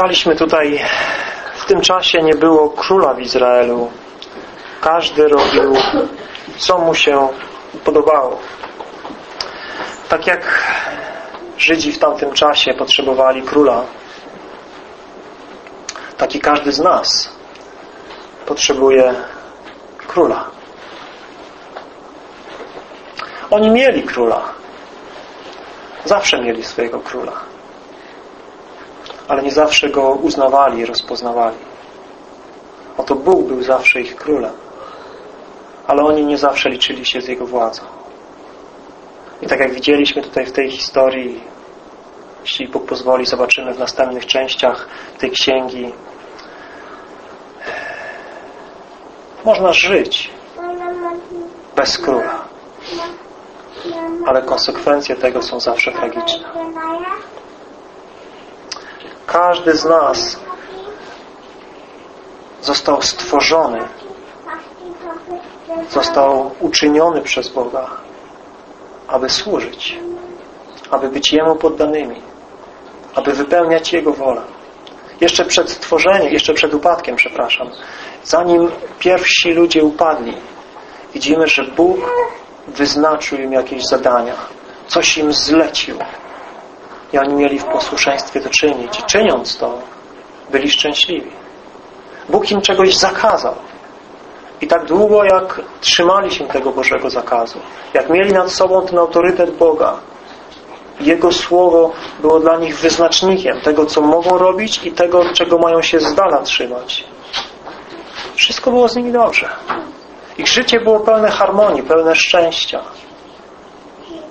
czytaliśmy tutaj, w tym czasie nie było króla w Izraelu. Każdy robił, co mu się podobało. Tak jak Żydzi w tamtym czasie potrzebowali króla, tak i każdy z nas potrzebuje króla. Oni mieli króla. Zawsze mieli swojego króla. Ale nie zawsze go uznawali i rozpoznawali. Oto Bóg był zawsze ich królem. Ale oni nie zawsze liczyli się z Jego władzą. I tak jak widzieliśmy tutaj w tej historii, jeśli Bóg pozwoli, zobaczymy w następnych częściach tej księgi, można żyć bez króla. Ale konsekwencje tego są zawsze tragiczne. Każdy z nas został stworzony, został uczyniony przez Boga, aby służyć, aby być Jemu poddanymi, aby wypełniać Jego wolę. Jeszcze przed stworzeniem, jeszcze przed upadkiem, przepraszam, zanim pierwsi ludzie upadli, widzimy, że Bóg wyznaczył im jakieś zadania, coś im zlecił i oni mieli w posłuszeństwie to czynić i czyniąc to byli szczęśliwi. Bóg im czegoś zakazał i tak długo jak trzymali się tego Bożego zakazu, jak mieli nad sobą ten autorytet Boga, Jego Słowo było dla nich wyznacznikiem tego, co mogą robić i tego, czego mają się z dala trzymać. Wszystko było z nimi dobrze. Ich życie było pełne harmonii, pełne szczęścia.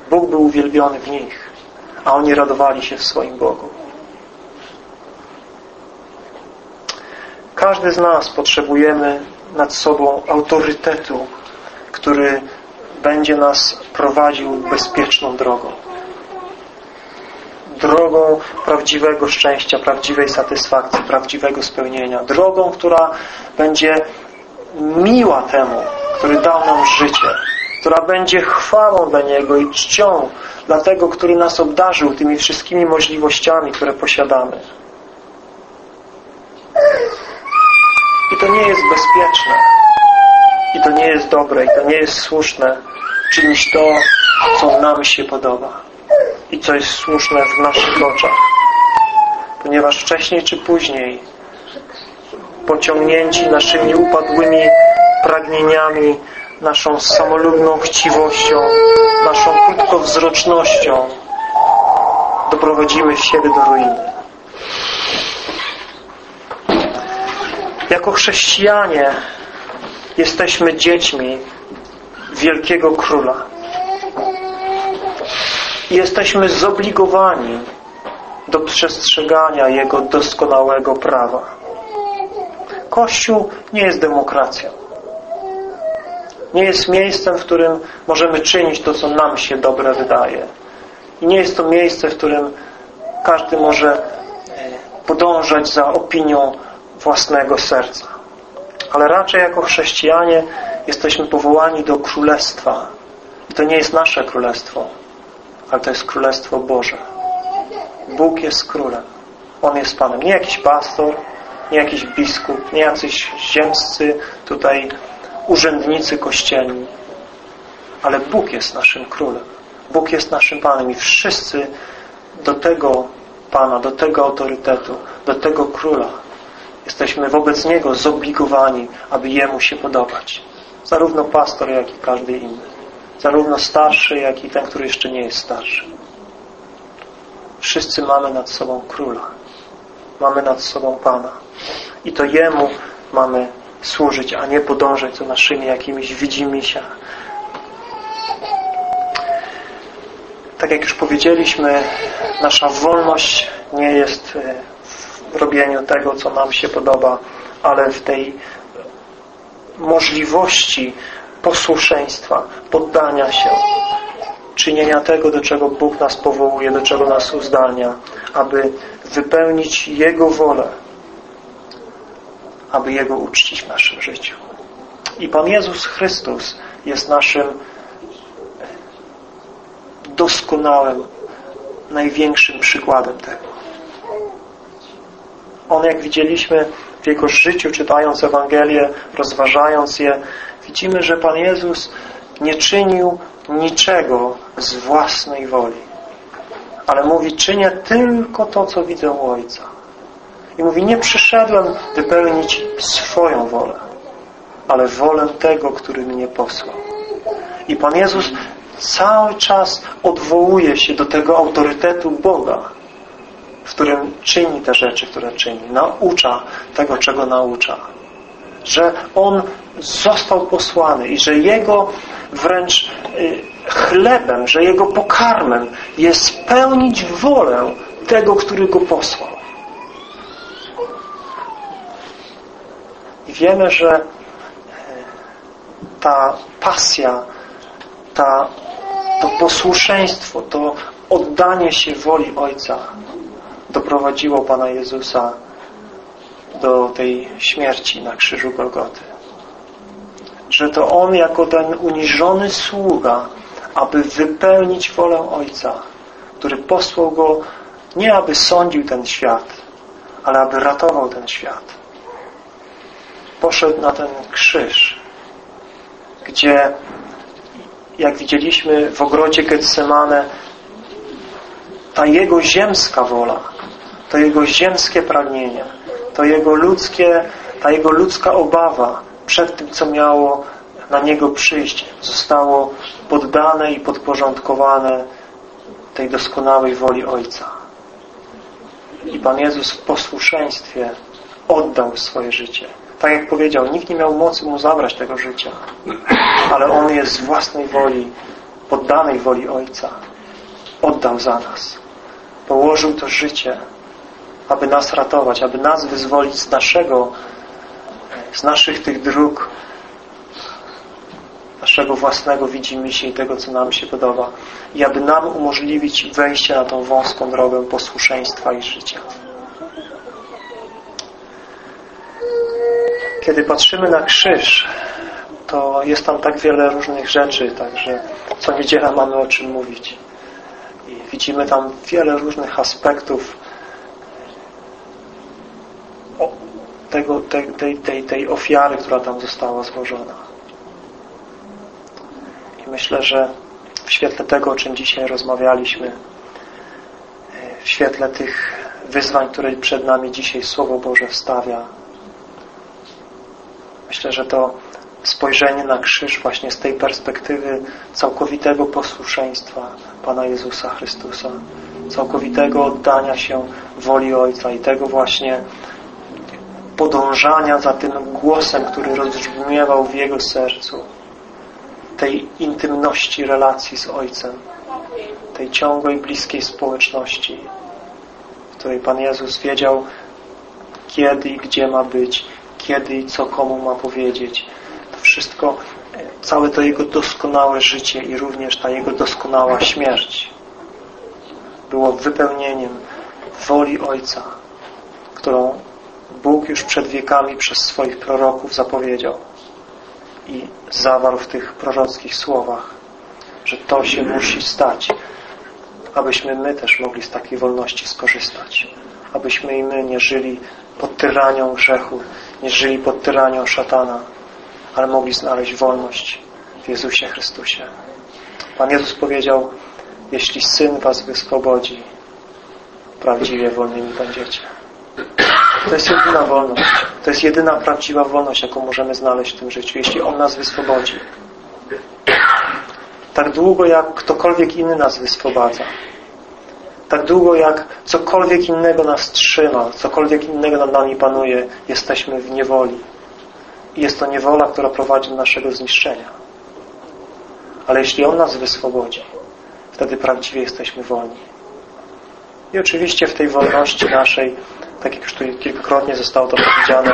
Bóg był uwielbiony w nich, a oni radowali się w swoim Bogu. Każdy z nas potrzebujemy nad sobą autorytetu, który będzie nas prowadził bezpieczną drogą. Drogą prawdziwego szczęścia, prawdziwej satysfakcji, prawdziwego spełnienia. Drogą, która będzie miła temu, który dał nam życie, która będzie chwałą dla Niego i czcią dla tego, który nas obdarzył tymi wszystkimi możliwościami, które posiadamy. I to nie jest bezpieczne. I to nie jest dobre. I to nie jest słuszne czynić to, co nam się podoba. I co jest słuszne w naszych oczach. Ponieważ wcześniej czy później pociągnięci naszymi upadłymi pragnieniami, naszą samolubną chciwością, naszą krótkowzrocznością doprowadzimy siebie do ruiny. Jako chrześcijanie jesteśmy dziećmi wielkiego króla. I jesteśmy zobligowani do przestrzegania Jego doskonałego prawa. Kościół nie jest demokracją. Nie jest miejscem, w którym możemy czynić to, co nam się dobre wydaje. I nie jest to miejsce, w którym każdy może e, podążać za opinią własnego serca. Ale raczej jako chrześcijanie jesteśmy powołani do królestwa. I to nie jest nasze królestwo, ale to jest królestwo Boże. Bóg jest królem. On jest Panem. Nie jakiś pastor, nie jakiś biskup, nie jacyś ziemscy tutaj urzędnicy kościelni. Ale Bóg jest naszym królem. Bóg jest naszym Panem i wszyscy do tego Pana, do tego autorytetu, do tego króla Jesteśmy wobec Niego zobligowani, aby Jemu się podobać. Zarówno pastor, jak i każdy inny. Zarówno starszy, jak i ten, który jeszcze nie jest starszy. Wszyscy mamy nad sobą Króla. Mamy nad sobą Pana. I to Jemu mamy służyć, a nie podążać za naszymi jakimiś widzimisiach. Tak jak już powiedzieliśmy, nasza wolność nie jest e, w robieniu tego, co nam się podoba, ale w tej możliwości posłuszeństwa, poddania się, czynienia tego, do czego Bóg nas powołuje, do czego nas uzdalnia, aby wypełnić Jego wolę, aby Jego uczcić w naszym życiu. I Pan Jezus Chrystus jest naszym doskonałym, największym przykładem tego. On, jak widzieliśmy w Jego życiu, czytając Ewangelię, rozważając je, widzimy, że Pan Jezus nie czynił niczego z własnej woli. Ale mówi, czynię tylko to, co widzę u Ojca. I mówi, nie przyszedłem wypełnić swoją wolę, ale wolę tego, który mnie posłał. I Pan Jezus cały czas odwołuje się do tego autorytetu Boga, w którym czyni te rzeczy, które czyni. Naucza tego, czego naucza. Że On został posłany i że Jego wręcz y, chlebem, że Jego pokarmem jest spełnić wolę tego, który Go posłał. I wiemy, że y, ta pasja, ta, to posłuszeństwo, to oddanie się woli Ojca doprowadziło Pana Jezusa do tej śmierci na krzyżu Golgoty. Że to On jako ten uniżony sługa, aby wypełnić wolę Ojca, który posłał Go nie aby sądził ten świat, ale aby ratował ten świat. Poszedł na ten krzyż, gdzie jak widzieliśmy w ogrodzie Getsemane ta Jego ziemska wola to Jego ziemskie pragnienie, to Jego ludzkie, ta Jego ludzka obawa przed tym, co miało na Niego przyjść, zostało poddane i podporządkowane tej doskonałej woli Ojca. I Pan Jezus w posłuszeństwie oddał swoje życie. Tak jak powiedział, nikt nie miał mocy Mu zabrać tego życia, ale On jest z własnej woli, poddanej woli Ojca. Oddał za nas. Położył to życie aby nas ratować, aby nas wyzwolić z naszego, z naszych tych dróg, naszego własnego widzimy się i tego, co nam się podoba i aby nam umożliwić wejście na tą wąską drogę posłuszeństwa i życia. Kiedy patrzymy na krzyż, to jest tam tak wiele różnych rzeczy, także co niedziela mamy o czym mówić. I widzimy tam wiele różnych aspektów tego, tej, tej, tej ofiary, która tam została złożona. I myślę, że w świetle tego, o czym dzisiaj rozmawialiśmy, w świetle tych wyzwań, które przed nami dzisiaj Słowo Boże wstawia, myślę, że to spojrzenie na krzyż właśnie z tej perspektywy całkowitego posłuszeństwa Pana Jezusa Chrystusa, całkowitego oddania się woli Ojca i tego właśnie podążania za tym głosem, który rozbrzmiewał w jego sercu, tej intymności relacji z Ojcem, tej ciągłej, bliskiej społeczności, w której Pan Jezus wiedział, kiedy i gdzie ma być, kiedy i co komu ma powiedzieć. To wszystko, całe to Jego doskonałe życie i również ta Jego doskonała śmierć było wypełnieniem woli Ojca, którą Bóg już przed wiekami przez swoich proroków zapowiedział i zawarł w tych prorockich słowach, że to się musi stać, abyśmy my też mogli z takiej wolności skorzystać. Abyśmy i my nie żyli pod tyranią grzechu, nie żyli pod tyranią szatana, ale mogli znaleźć wolność w Jezusie Chrystusie. Pan Jezus powiedział, jeśli Syn was wyswobodzi, prawdziwie wolnymi będziecie. To jest jedyna wolność. To jest jedyna prawdziwa wolność, jaką możemy znaleźć w tym życiu, jeśli On nas wyswobodzi. Tak długo, jak ktokolwiek inny nas wyswobadza. Tak długo, jak cokolwiek innego nas trzyma, cokolwiek innego nad nami panuje, jesteśmy w niewoli. I jest to niewola, która prowadzi do naszego zniszczenia. Ale jeśli On nas wyswobodzi, wtedy prawdziwie jesteśmy wolni. I oczywiście w tej wolności naszej tak jak już tu kilkakrotnie zostało to powiedziane,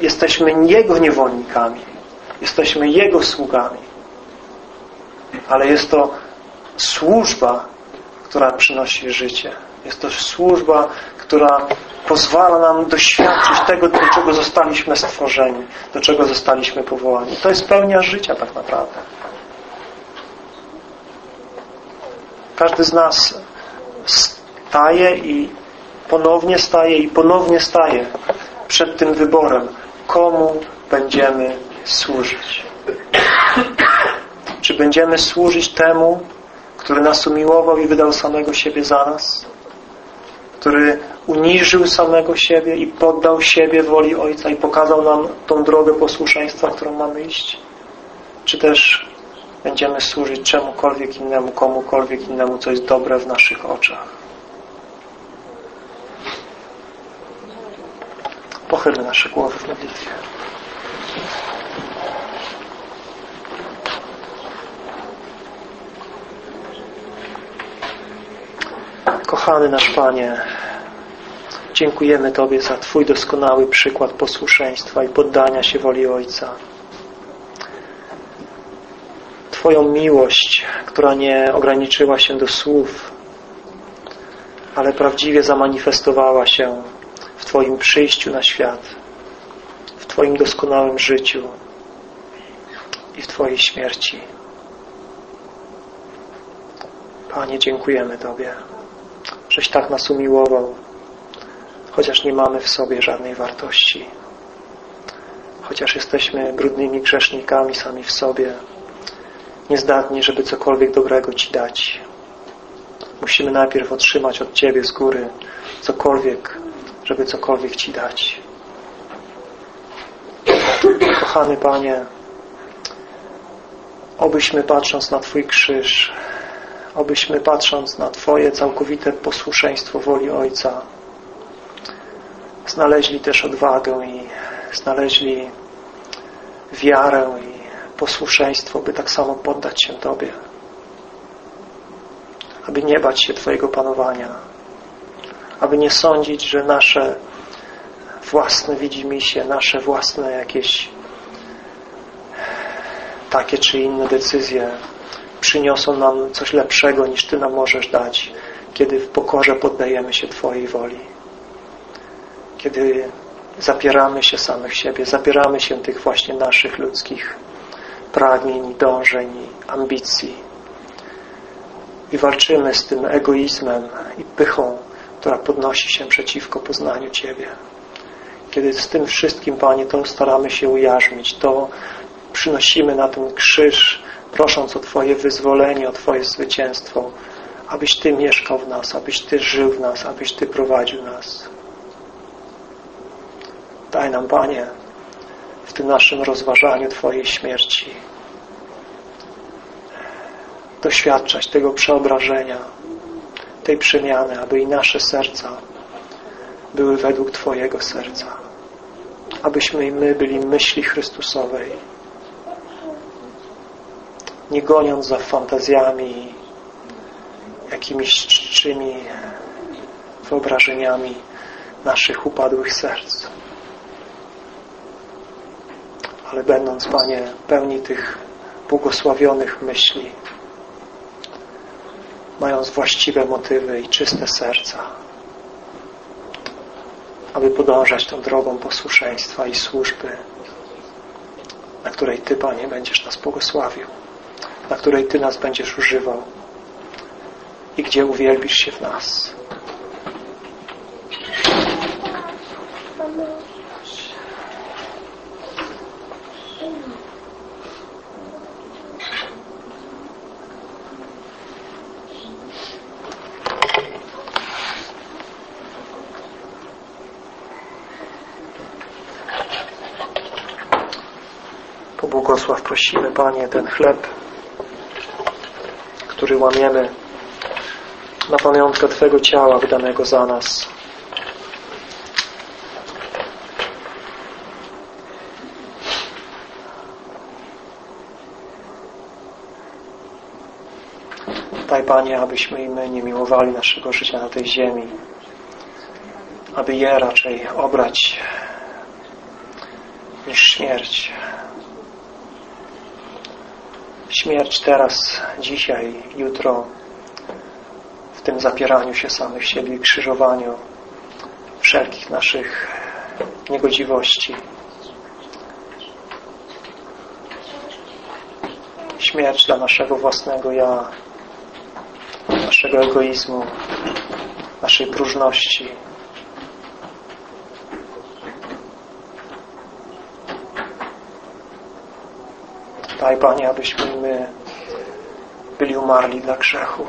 jesteśmy Jego niewolnikami. Jesteśmy Jego sługami. Ale jest to służba, która przynosi życie. Jest to służba, która pozwala nam doświadczyć tego, do czego zostaliśmy stworzeni, do czego zostaliśmy powołani. To jest pełnia życia tak naprawdę. Każdy z nas staje i ponownie staje i ponownie staje przed tym wyborem, komu będziemy służyć. Czy będziemy służyć temu, który nas umiłował i wydał samego siebie za nas? Który uniżył samego siebie i poddał siebie woli Ojca i pokazał nam tą drogę posłuszeństwa, którą mamy iść? Czy też będziemy służyć czemukolwiek innemu, komukolwiek innemu, co jest dobre w naszych oczach? Pochylmy nasze głowy w modlitwie. Kochany nasz Panie, dziękujemy Tobie za Twój doskonały przykład posłuszeństwa i poddania się woli Ojca. Twoją miłość, która nie ograniczyła się do słów, ale prawdziwie zamanifestowała się w Twoim przyjściu na świat, w Twoim doskonałym życiu i w Twojej śmierci. Panie, dziękujemy Tobie żeś tak nas umiłował, chociaż nie mamy w sobie żadnej wartości. Chociaż jesteśmy brudnymi grzesznikami sami w sobie, niezdatni, żeby cokolwiek dobrego Ci dać. Musimy najpierw otrzymać od Ciebie z góry cokolwiek, żeby cokolwiek Ci dać. Kochany Panie, obyśmy patrząc na Twój krzyż obyśmy patrząc na Twoje całkowite posłuszeństwo woli Ojca znaleźli też odwagę i znaleźli wiarę i posłuszeństwo, by tak samo poddać się Tobie. Aby nie bać się Twojego panowania. Aby nie sądzić, że nasze własne widzimisię, nasze własne jakieś takie czy inne decyzje przyniosą nam coś lepszego niż Ty nam możesz dać, kiedy w pokorze poddajemy się Twojej woli. Kiedy zapieramy się samych siebie, zapieramy się tych właśnie naszych ludzkich pragnień, dążeń, ambicji i walczymy z tym egoizmem i pychą, która podnosi się przeciwko poznaniu Ciebie. Kiedy z tym wszystkim, Panie, to staramy się ujarzmić, to przynosimy na ten krzyż prosząc o Twoje wyzwolenie, o Twoje zwycięstwo, abyś Ty mieszkał w nas, abyś Ty żył w nas, abyś Ty prowadził nas. Daj nam, Panie, w tym naszym rozważaniu Twojej śmierci doświadczać tego przeobrażenia, tej przemiany, aby i nasze serca były według Twojego serca. Abyśmy i my byli myśli Chrystusowej, nie goniąc za fantazjami, jakimiś czczymi wyobrażeniami naszych upadłych serc. Ale będąc, Panie, pełni tych błogosławionych myśli, mając właściwe motywy i czyste serca, aby podążać tą drogą posłuszeństwa i służby, na której Ty, Panie, będziesz nas błogosławił na której Ty nas będziesz używał i gdzie uwielbisz się w nas. Pobłogosław prosimy, Panie, ten chleb, który łamiemy na pamiątkę Twego ciała wydanego za nas. Daj Panie, abyśmy i my nie miłowali naszego życia na tej ziemi, aby je raczej obrać niż śmierć śmierć teraz, dzisiaj, jutro w tym zapieraniu się samych siebie i krzyżowaniu wszelkich naszych niegodziwości. Śmierć dla naszego własnego ja, naszego egoizmu, naszej próżności, Daj, Panie, abyśmy my byli umarli dla grzechu,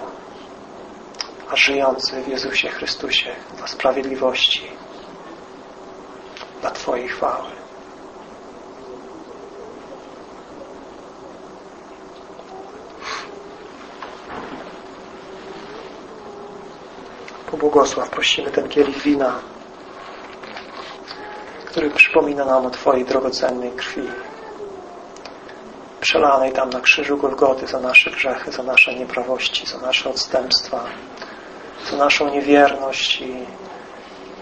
a żyjący w Jezusie Chrystusie dla sprawiedliwości, dla Twojej chwały. Pobłogosław, prosimy ten kielich wina, który przypomina nam o Twojej drogocennej krwi, przelanej tam na krzyżu Golgoty za nasze grzechy, za nasze nieprawości, za nasze odstępstwa, za naszą niewierność i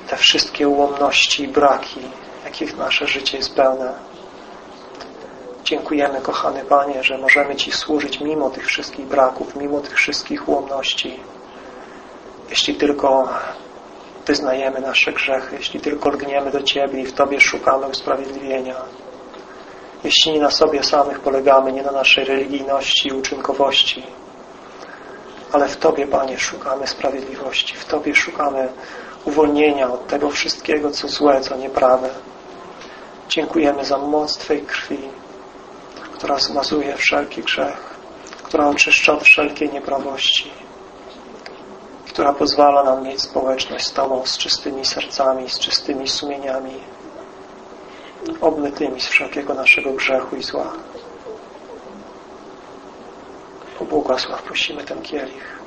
te wszystkie ułomności i braki, jakich nasze życie jest pełne. Dziękujemy, kochany Panie, że możemy Ci służyć mimo tych wszystkich braków, mimo tych wszystkich ułomności. Jeśli tylko wyznajemy nasze grzechy, jeśli tylko lgniemy do Ciebie i w Tobie szukamy usprawiedliwienia, jeśli nie na sobie samych polegamy, nie na naszej religijności i uczynkowości, ale w Tobie, Panie, szukamy sprawiedliwości, w Tobie szukamy uwolnienia od tego wszystkiego, co złe, co nieprawe. Dziękujemy za moc Twojej krwi, która zmazuje wszelki grzech, która oczyszcza od wszelkiej nieprawości, która pozwala nam mieć społeczność z Tobą z czystymi sercami, z czystymi sumieniami, obmytymi z wszelkiego naszego grzechu i zła. Pobłogosław prosimy ten kielich.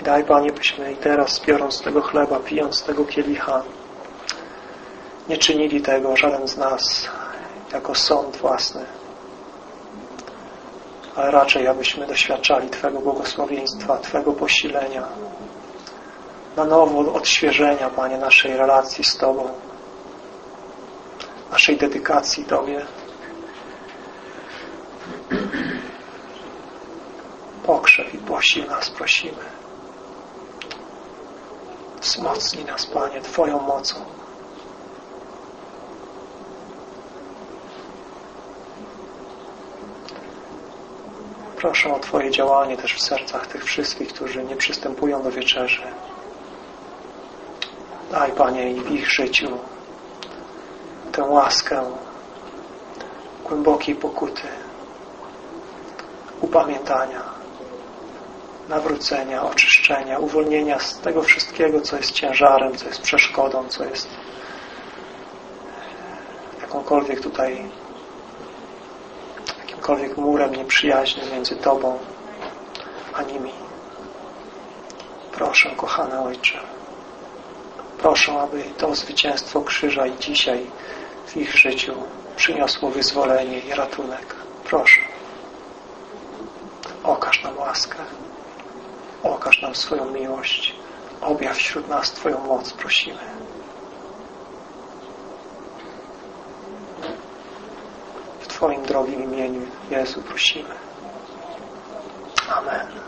I daj, Panie, byśmy i teraz, biorąc tego chleba, pijąc tego kielicha, nie czynili tego żaden z nas jako sąd własny, ale raczej abyśmy doświadczali Twego błogosławieństwa, Twego posilenia, na nowo odświeżenia, Panie, naszej relacji z Tobą, naszej dedykacji Tobie. Pokrzew i posil nas, prosimy. Wzmocnij nas, Panie, Twoją mocą. Proszę o Twoje działanie też w sercach tych wszystkich, którzy nie przystępują do wieczerzy. Daj, Panie, i w ich życiu tę łaskę głębokiej pokuty, upamiętania, nawrócenia, oczyszczenia, uwolnienia z tego wszystkiego, co jest ciężarem, co jest przeszkodą, co jest jakąkolwiek tutaj jakimkolwiek murem nieprzyjaźni między Tobą a nimi. Proszę, kochany Ojcze, proszę, aby to zwycięstwo krzyża i dzisiaj w ich życiu przyniosło wyzwolenie i ratunek. Proszę, okaż nam łaskę, okaż nam swoją miłość, objaw wśród nas Twoją moc, prosimy. W Twoim drogim imieniu, Jezu, prosimy. Amen.